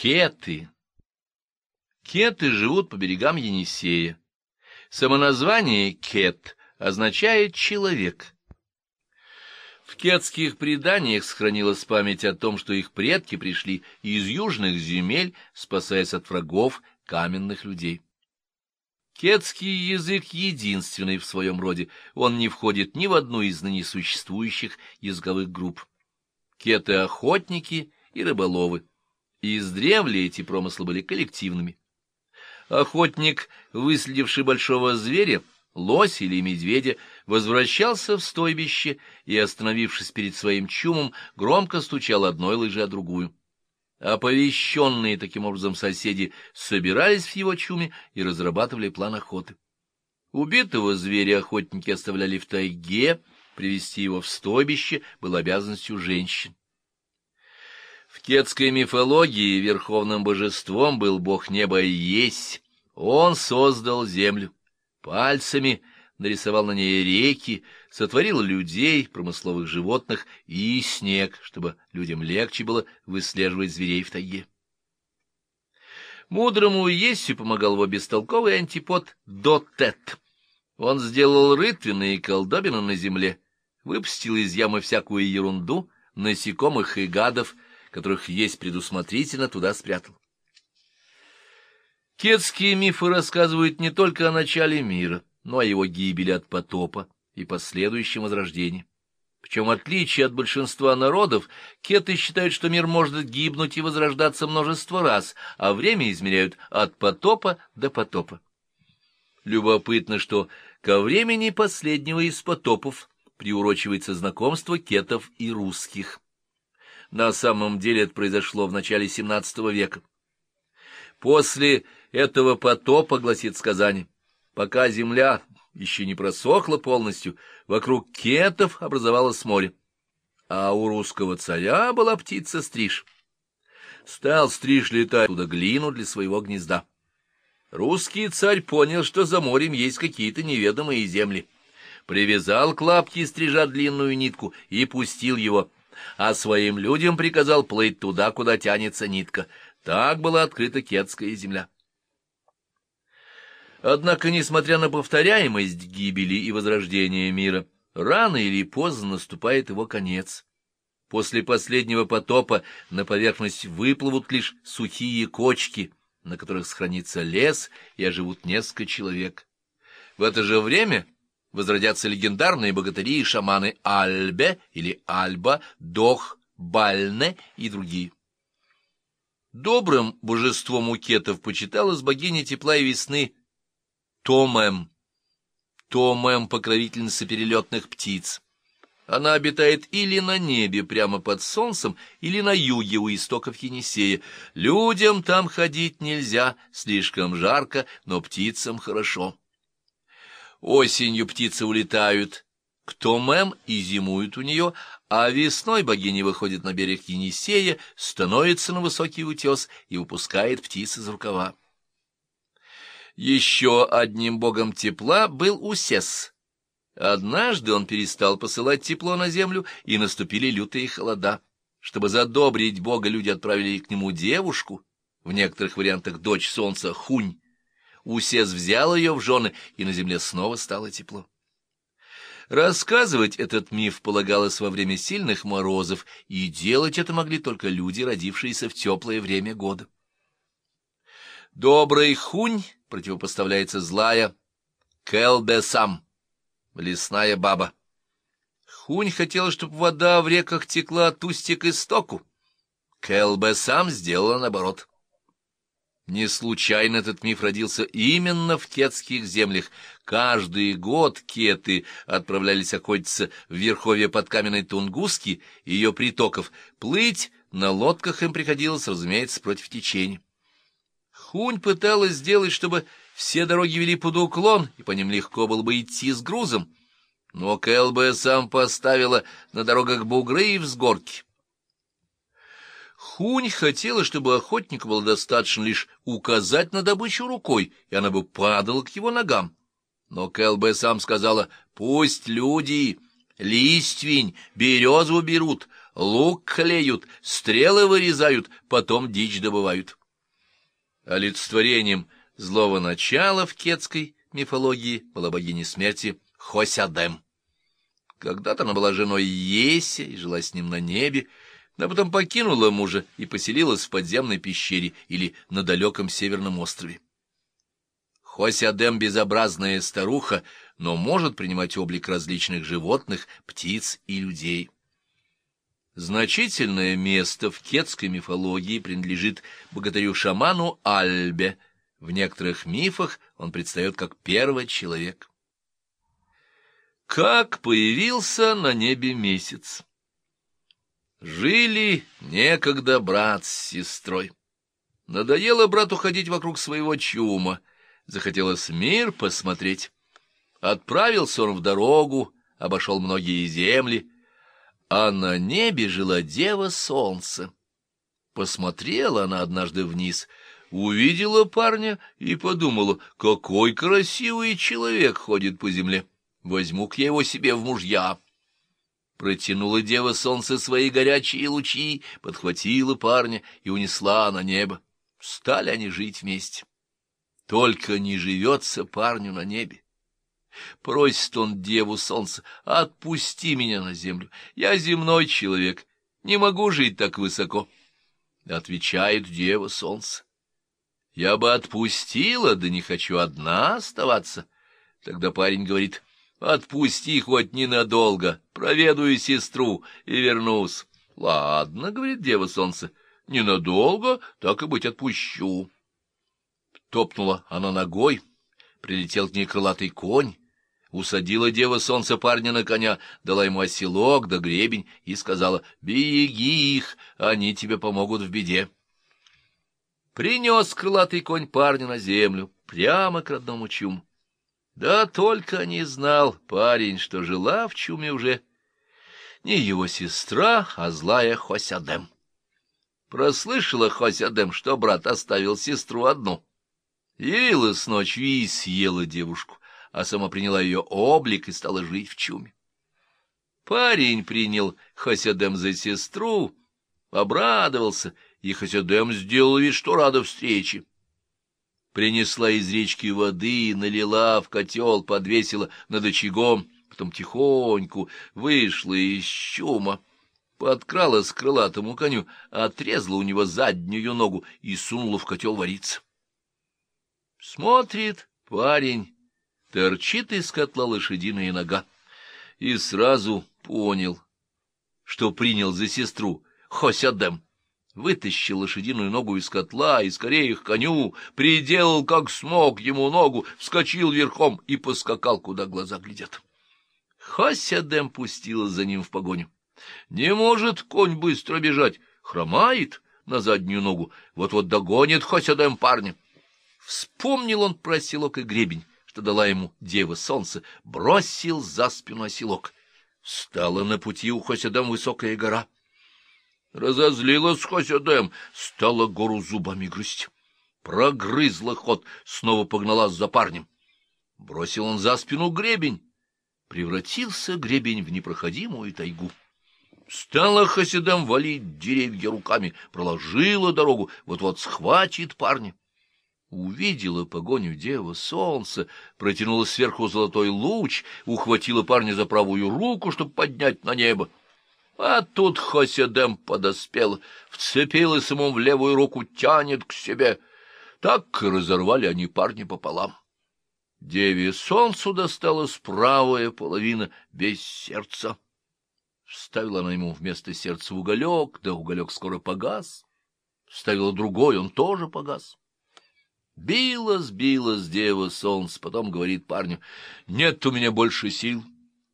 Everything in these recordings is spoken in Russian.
Кеты. Кеты живут по берегам Енисея. Самоназвание «кет» означает «человек». В кетских преданиях сохранилась память о том, что их предки пришли из южных земель, спасаясь от врагов каменных людей. Кетский язык единственный в своем роде, он не входит ни в одну из ныне существующих языковых групп. Кеты-охотники и рыболовы. И издревле эти промыслы были коллективными. Охотник, выследивший большого зверя, лось или медведя, возвращался в стойбище и, остановившись перед своим чумом, громко стучал одной лыжей о другую. Оповещенные таким образом соседи собирались в его чуме и разрабатывали план охоты. Убитого зверя охотники оставляли в тайге, привести его в стойбище было обязанностью женщин. В кетской мифологии верховным божеством был бог неба Есть. Он создал землю, пальцами нарисовал на ней реки, сотворил людей, промысловых животных и снег, чтобы людям легче было выслеживать зверей в тайге. Мудрому Ессю помогал его бестолковый антипод Дотет. Он сделал рытвины и колдобины на земле, выпустил из ямы всякую ерунду, насекомых и гадов, которых есть предусмотрительно туда спрятал. Кетские мифы рассказывают не только о начале мира, но о его гибели от потопа и последующем возрождении. Причем, в отличие от большинства народов, кеты считают, что мир может гибнуть и возрождаться множество раз, а время измеряют от потопа до потопа. Любопытно, что ко времени последнего из потопов приурочивается знакомство кетов и русских. На самом деле это произошло в начале XVII века. После этого потопа, гласит сказание, пока земля еще не просохла полностью, вокруг кетов образовалось море, а у русского царя была птица стриж. Стал стриж летать туда глину для своего гнезда. Русский царь понял, что за морем есть какие-то неведомые земли. Привязал к лапке стрижа длинную нитку и пустил его а своим людям приказал плыть туда, куда тянется нитка. Так была открыта Кетская земля. Однако, несмотря на повторяемость гибели и возрождения мира, рано или поздно наступает его конец. После последнего потопа на поверхность выплывут лишь сухие кочки, на которых сохранится лес и оживут несколько человек. В это же время возродятся легендарные богатыри и шаманы Альбе или Альба, Дох, Бальне и другие. Добрым божеством укетов почиталась богиня тепла и весны Томэм. Томэм — покровительница перелетных птиц. Она обитает или на небе прямо под солнцем, или на юге у истоков Енисея. Людям там ходить нельзя, слишком жарко, но птицам хорошо. Осенью птицы улетают к Томем и зимуют у нее, а весной богиня выходит на берег Енисея, становится на высокий утес и выпускает птиц из рукава. Еще одним богом тепла был Усес. Однажды он перестал посылать тепло на землю, и наступили лютые холода. Чтобы задобрить бога, люди отправили к нему девушку, в некоторых вариантах дочь солнца Хунь, Усес взял ее в жены, и на земле снова стало тепло. Рассказывать этот миф полагалось во время сильных морозов, и делать это могли только люди, родившиеся в теплое время года. Добрый хунь противопоставляется злая Келбесам, лесная баба. Хунь хотела, чтобы вода в реках текла от устья к истоку. Келбесам сделала наоборот. Не случайно этот миф родился именно в кетских землях. Каждый год кеты отправлялись охотиться в верховье подкаменной Тунгуски и ее притоков. Плыть на лодках им приходилось, разумеется, против течения. Хунь пыталась сделать, чтобы все дороги вели под уклон, и по ним легко было бы идти с грузом. Но Кэлбэ сам поставила на дорогах бугры и взгорки. Хунь хотела, чтобы охотнику было достаточно лишь указать на добычу рукой, и она бы падала к его ногам. Но Кэлбэ сам сказала, пусть люди листвень, березу берут, лук клеют, стрелы вырезают, потом дичь добывают. Олицетворением злого начала в кетской мифологии была богиня смерти Хосядем. Когда-то она была женой Еся и жила с ним на небе, но потом покинула мужа и поселилась в подземной пещере или на далеком северном острове. Хосядем — безобразная старуха, но может принимать облик различных животных, птиц и людей. Значительное место в кетской мифологии принадлежит богатырю-шаману Альбе. В некоторых мифах он предстает как первый человек. Как появился на небе месяц? Жили некогда брат с сестрой. Надоело брату ходить вокруг своего чума, захотелось мир посмотреть. Отправился он в дорогу, обошел многие земли, а на небе жила дева солнца. Посмотрела она однажды вниз, увидела парня и подумала, какой красивый человек ходит по земле. Возьму-ка я его себе в мужья. Протянула дева солнце свои горячие лучи, подхватила парня и унесла на небо. Стали они жить вместе. Только не живется парню на небе. Просит он деву солнца, отпусти меня на землю. Я земной человек, не могу жить так высоко. Отвечает дева солнце. Я бы отпустила, да не хочу одна оставаться. Тогда парень говорит, отпусти хоть ненадолго, проведаю сестру и вернусь. Ладно, говорит дева солнце, ненадолго, так и быть, отпущу. Топнула она ногой, прилетел к ней крылатый конь, Усадила дева солнца парня на коня, дала ему оселок да гребень и сказала, «Беги их, они тебе помогут в беде». Принес крылатый конь парня на землю, прямо к родному чуму. Да только не знал парень, что жила в чуме уже не его сестра, а злая Хосядем. Прослышала Хосядем, что брат оставил сестру одну. Явилась ночью и съела девушку а сама приняла ее облик и стала жить в чуме. Парень принял Хасядем за сестру, обрадовался, и Хасядем сделал вид, что рада встрече. Принесла из речки воды, налила в котел, подвесила над очагом, потом тихоньку вышла из чума, подкралась к крылатому коню, отрезала у него заднюю ногу и сунула в котел вариться. Смотрит парень торчит из котла лошадиная нога. И сразу понял, что принял за сестру Хосядем. Вытащил лошадиную ногу из котла и скорее к коню, приделал как смог ему ногу, вскочил верхом и поскакал, куда глаза глядят. Хосядем пустила за ним в погоню. Не может конь быстро бежать, хромает на заднюю ногу, вот-вот догонит Хосядем парня. Вспомнил он про селок и гребень что дала ему дева солнца, бросил за спину оселок. Стала на пути у Хосядам высокая гора. Разозлилась Хосядем, стала гору зубами грызть. Прогрызла ход, снова погналась за парнем. Бросил он за спину гребень. Превратился гребень в непроходимую тайгу. Стала Хасидам валить деревья руками, проложила дорогу, вот-вот схватит парня. Увидела погоню дева солнце, протянула сверху золотой луч, ухватила парня за правую руку, чтобы поднять на небо. А тут Хоседем подоспела, вцепилась ему в левую руку, тянет к себе. Так разорвали они парня пополам. Деве солнцу досталась правая половина без сердца. Вставила она ему вместо сердца уголек, да уголек скоро погас. Вставила другой, он тоже погас. Билась, билась дева солнце, потом говорит парню, нет у меня больше сил.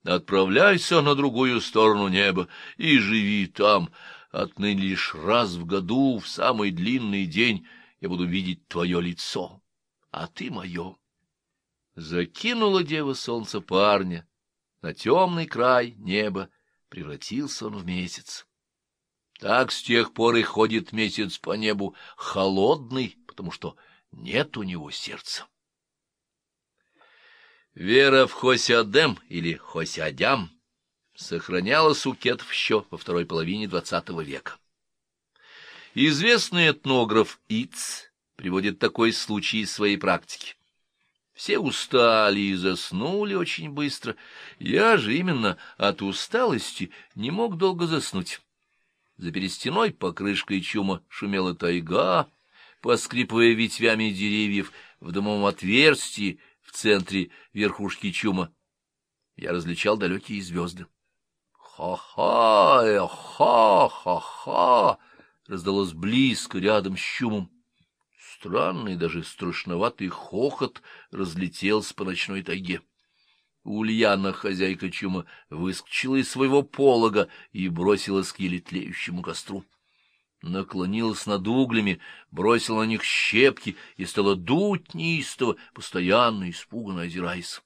Отправляйся на другую сторону неба и живи там. Отныне лишь раз в году, в самый длинный день, я буду видеть твое лицо, а ты мое. Закинула дева солнце парня. На темный край неба превратился он в месяц. Так с тех пор и ходит месяц по небу, холодный, потому что нет у него сердца. Вера в Хосядем или Хосядям сохранялась у кетов еще во второй половине XX века. Известный этнограф Иц приводит такой случай из своей практики. Все устали и заснули очень быстро. Я же именно от усталости не мог долго заснуть. За перестеной покрышкой чума шумела тайга, поскрипывая ветвями деревьев в домовом отверстии центре верхушки чума. Я различал далекие звезды. «Ха-ха! Ха-ха-ха!» раздалось близко, рядом с чумом. Странный, даже страшноватый хохот разлетелся по ночной тайге. Ульяна, хозяйка чума, выскочила из своего полога и бросилась к тлеющему костру. Наклонилась над углями, бросила на них щепки и стала дуть неистово, постоянно испуганно озираясь.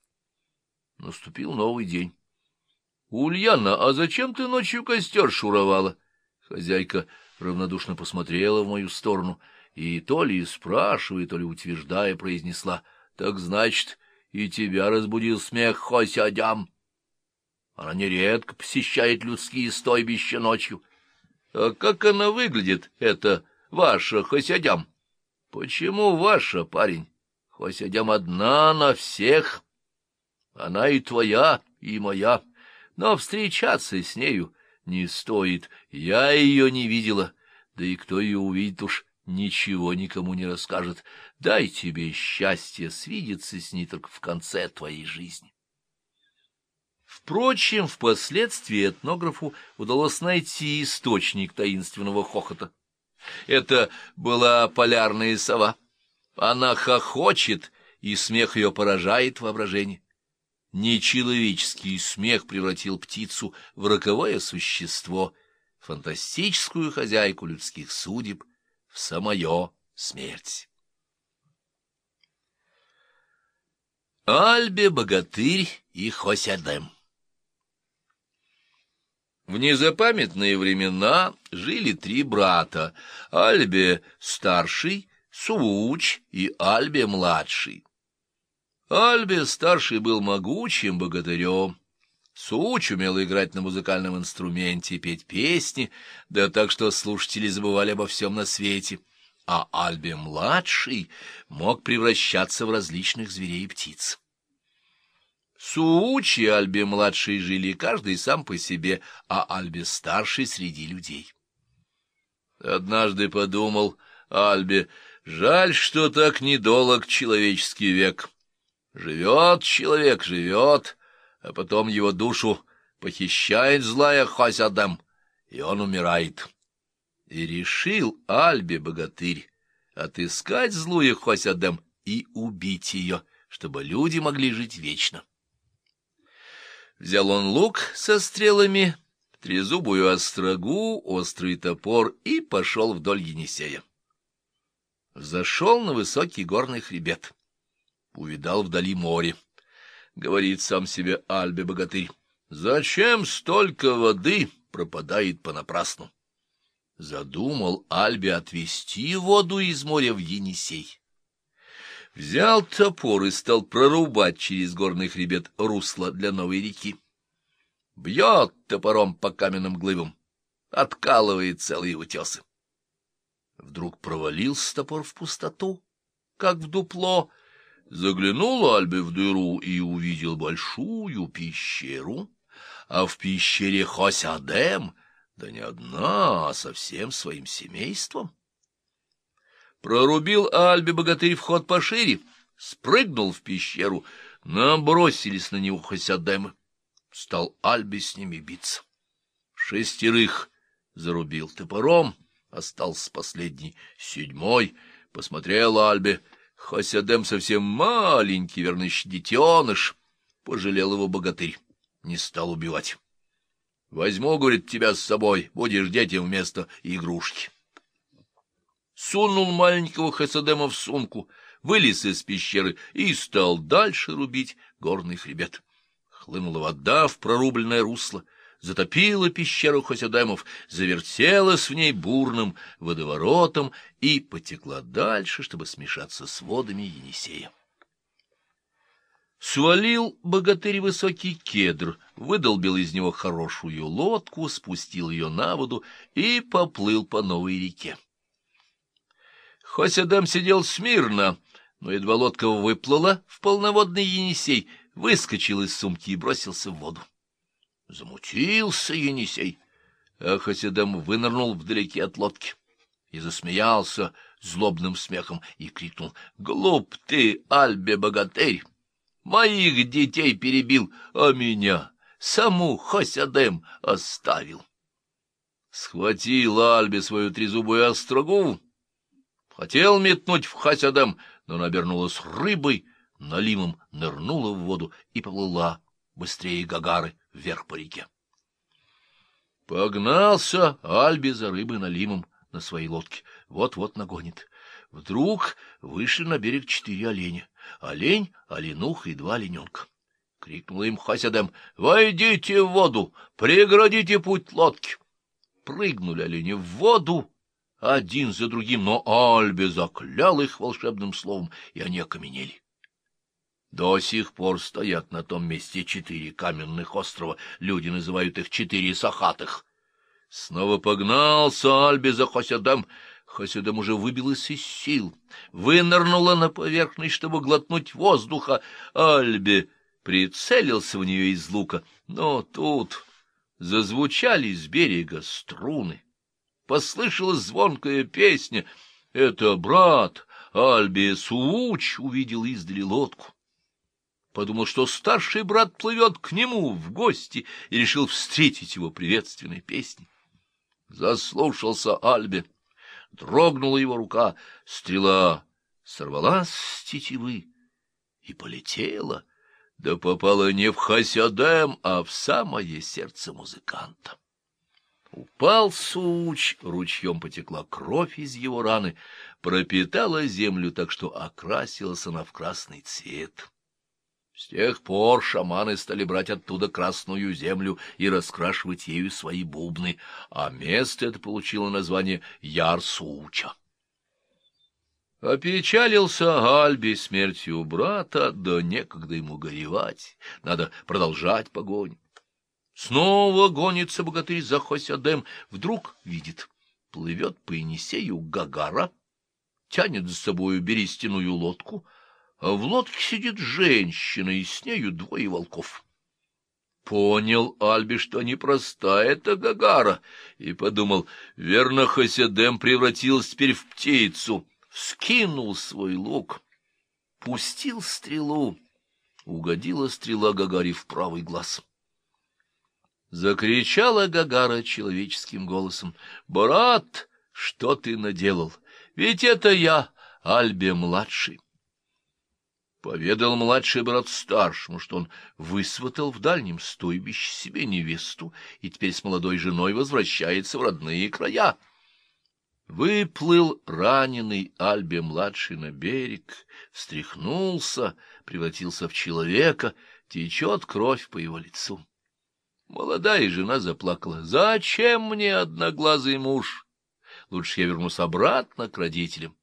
Наступил новый день. — Ульяна, а зачем ты ночью костер шуровала? Хозяйка равнодушно посмотрела в мою сторону — и то ли спрашивая, то ли утверждая, произнесла, «Так значит, и тебя разбудил смех Хосядям». Она нередко посещает людские стойбища ночью. А как она выглядит, это ваша Хосядям? Почему ваша, парень? Хосядям одна на всех. Она и твоя, и моя. Но встречаться с нею не стоит. Я ее не видела, да и кто ее увидит уж ничего никому не расскажет. Дай тебе счастье свидеться с ней только в конце твоей жизни. Впрочем, впоследствии этнографу удалось найти источник таинственного хохота. Это была полярная сова. Она хохочет, и смех ее поражает воображение. Нечеловеческий смех превратил птицу в роковое существо, фантастическую хозяйку людских судеб, в самое смерть. Альбе, Богатырь и Хосядем В незапамятные времена жили три брата — Альбе старший, Сууч и Альбе младший. Альбе старший был могучим богатырем, Суч умел играть на музыкальном инструменте и петь песни, да так что слушатели забывали обо всем на свете. А Альбе-младший мог превращаться в различных зверей и птиц. Суучи и Альбе-младший жили каждый сам по себе, а Альбе-старший среди людей. Однажды подумал Альбе, жаль, что так недолг человеческий век. Живет человек, живет, а потом его душу похищает злая Хосядам, и он умирает. И решил Альбе-богатырь отыскать злую Хосядам и убить ее, чтобы люди могли жить вечно. Взял он лук со стрелами, трезубую острогу, острый топор и пошел вдоль Енисея. Зашел на высокий горный хребет. Увидал вдали море говорит сам себе Альбе-богатырь. Зачем столько воды пропадает понапрасну? Задумал Альбе отвести воду из моря в Енисей. Взял топор и стал прорубать через горный хребет русло для новой реки. Бьет топором по каменным глыбам, откалывает целые утесы. Вдруг провалился топор в пустоту, как в дупло, Заглянул Альбе в дыру и увидел большую пещеру, а в пещере Хосядем, да не одна, а со всем своим семейством. Прорубил Альбе богатырь вход пошире, спрыгнул в пещеру, набросились на него Хосядемы. Стал Альбе с ними биться. Шестерых зарубил топором, остался последний, седьмой, посмотрел Альбе — Хосядем совсем маленький, верно, детеныш. Пожалел его богатырь, не стал убивать. Возьму, говорит, тебя с собой, будешь детям вместо игрушки. Сунул маленького Хасадема в сумку, вылез из пещеры и стал дальше рубить горный хребет. Хлынула вода в прорубленное русло — затопила пещеру Хосядемов, завертелась в ней бурным водоворотом и потекла дальше, чтобы смешаться с водами Енисея. Свалил богатырь высокий кедр, выдолбил из него хорошую лодку, спустил ее на воду и поплыл по новой реке. Хоть Адам сидел смирно, но едва лодка выплыла в полноводный Енисей, выскочил из сумки и бросился в воду. Замутился Енисей, а Хасидам вынырнул вдалеке от лодки и засмеялся злобным смехом и крикнул «Глуп ты, Альбе-богатырь! Моих детей перебил, а меня, саму Хасядем, оставил!» Схватил Альбе свою трезубую острогу, хотел метнуть в Хасядем, но она обернулась рыбой, налимом нырнула в воду и поплыла быстрее Гагары вверх по реке. Погнался Альби за рыбой налимом на своей лодке. Вот-вот нагонит. Вдруг вышли на берег четыре оленя. Олень, оленух и два олененка. Крикнул им Хасядем, — Войдите в воду, преградите путь лодки. Прыгнули олени в воду, один за другим, но Альбе заклял их волшебным словом, и они окаменели. До сих пор стоят на том месте четыре каменных острова, люди называют их четыре сахатых. Снова погнался Альбе за Хосядам. Хосядам уже выбилась из сил, вынырнула на поверхность, чтобы глотнуть воздуха. Альбе прицелился в нее из лука, но тут зазвучали с берега струны. Послышалась звонкая песня. Это брат Альбе Сууч увидел издали лодку подумал, что старший брат плывет к нему в гости, и решил встретить его приветственной песней. Заслушался Альбе, дрогнула его рука, стрела сорвалась с тетивы и полетела, да попала не в Хасядем, а в самое сердце музыканта. Упал суч, ручьем потекла кровь из его раны, пропитала землю так, что окрасилась она в красный цвет. С тех пор шаманы стали брать оттуда красную землю и раскрашивать ею свои бубны, а место это получило название Ярсуча. Опечалился Альби смертью брата, да некогда ему горевать, надо продолжать погонь. Снова гонится богатырь за Хосядем, вдруг видит, плывет по Енисею Гагара, тянет за собою берестяную лодку — а в лодке сидит женщина, и с нею двое волков. Понял Альби, что непростая эта Гагара, и подумал, верно, Хасидем превратился теперь в птицу, скинул свой лук, пустил стрелу, угодила стрела Гагаре в правый глаз. Закричала Гагара человеческим голосом, — Брат, что ты наделал? Ведь это я, Альбе-младший. Поведал младший брат старшему, что он высватал в дальнем стойбище себе невесту и теперь с молодой женой возвращается в родные края. Выплыл раненый Альбе-младший на берег, встряхнулся, превратился в человека, течет кровь по его лицу. Молодая жена заплакала. «Зачем мне одноглазый муж? Лучше я вернусь обратно к родителям».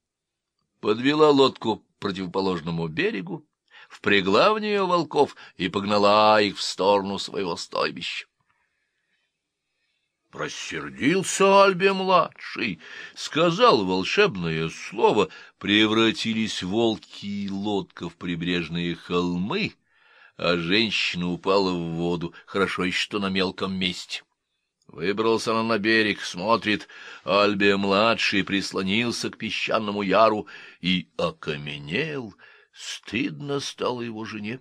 Подвела лодку противоположному берегу, впрягла в нее волков и погнала их в сторону своего стойбища. Рассердился Альбе-младший, сказал волшебное слово, превратились волки и лодка в прибрежные холмы, а женщина упала в воду, хорошо еще что на мелком месте. Выбрался она на берег, смотрит, Альбия-младший прислонился к песчаному яру и окаменел. Стыдно стало его жене.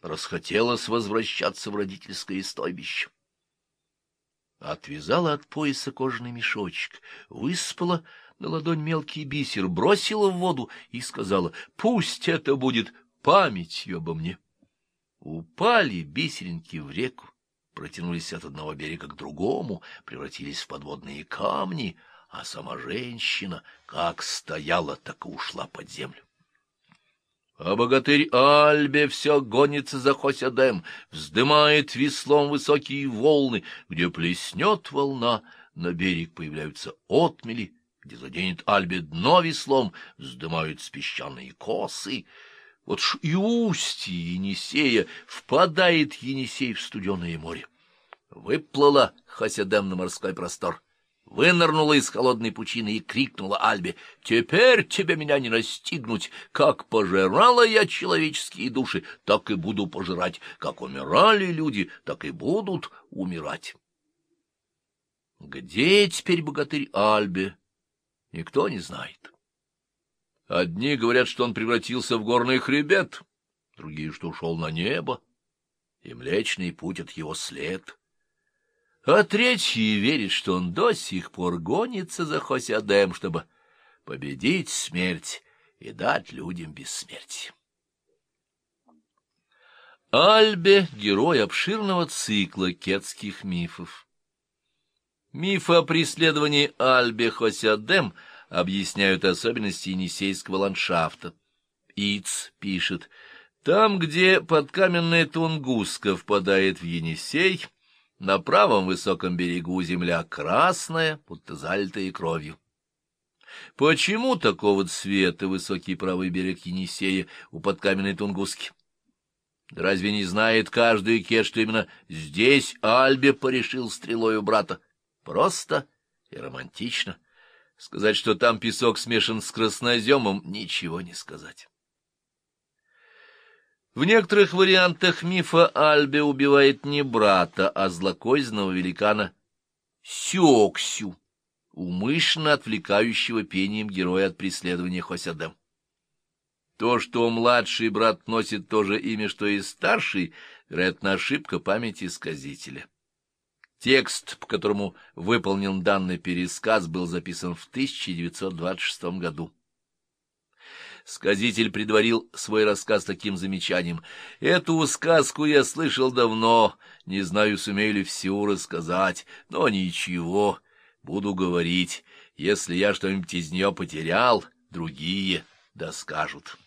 Расхотелось возвращаться в родительское стойбище. Отвязала от пояса кожаный мешочек, выспала на ладонь мелкий бисер, бросила в воду и сказала, «Пусть это будет памятью обо мне». Упали бисеринки в реку протянулись от одного берега к другому, превратились в подводные камни, а сама женщина как стояла, так и ушла под землю. А богатырь Альбе все гонится за Хосядем, вздымает веслом высокие волны, где плеснет волна, на берег появляются отмели, где заденет Альбе дно веслом, вздымаются песчаные косы. Вот ж и устье Енисея впадает Енисей в студеное море. Выплыла Хасядем на морской простор, вынырнула из холодной пучины и крикнула Альбе, «Теперь тебе меня не настигнуть! Как пожирала я человеческие души, так и буду пожирать. Как умирали люди, так и будут умирать». Где теперь богатырь Альбе, никто не знает. Одни говорят, что он превратился в горный хребет, другие, что ушел на небо, и Млечный Путь от его след. А третьи верят, что он до сих пор гонится за Хосядем, чтобы победить смерть и дать людям бессмертие. Альбе — герой обширного цикла кетских мифов. Мифы о преследовании Альбе Хосядем объясняют особенности енисейского ландшафта. Иц пишет, там, где подкаменная Тунгуска впадает в Енисей, на правом высоком берегу земля красная, будто залитая кровью. Почему такого цвета высокий правый берег Енисея у подкаменной Тунгуски? Разве не знает каждый кет, что именно здесь Альбе порешил стрелою брата? Просто и романтично. Сказать, что там песок смешан с красноземом, ничего не сказать. В некоторых вариантах мифа Альбе убивает не брата, а злокозненного великана Сюоксю, умышленно отвлекающего пением героя от преследования Хосядем. То, что младший брат носит то же имя, что и старший, вероятно, ошибка памяти сказителя. Текст, по которому выполнен данный пересказ, был записан в 1926 году. Сказитель предварил свой рассказ таким замечанием. «Эту сказку я слышал давно, не знаю, сумею ли всю рассказать, но ничего, буду говорить. Если я что-нибудь из нее потерял, другие доскажут».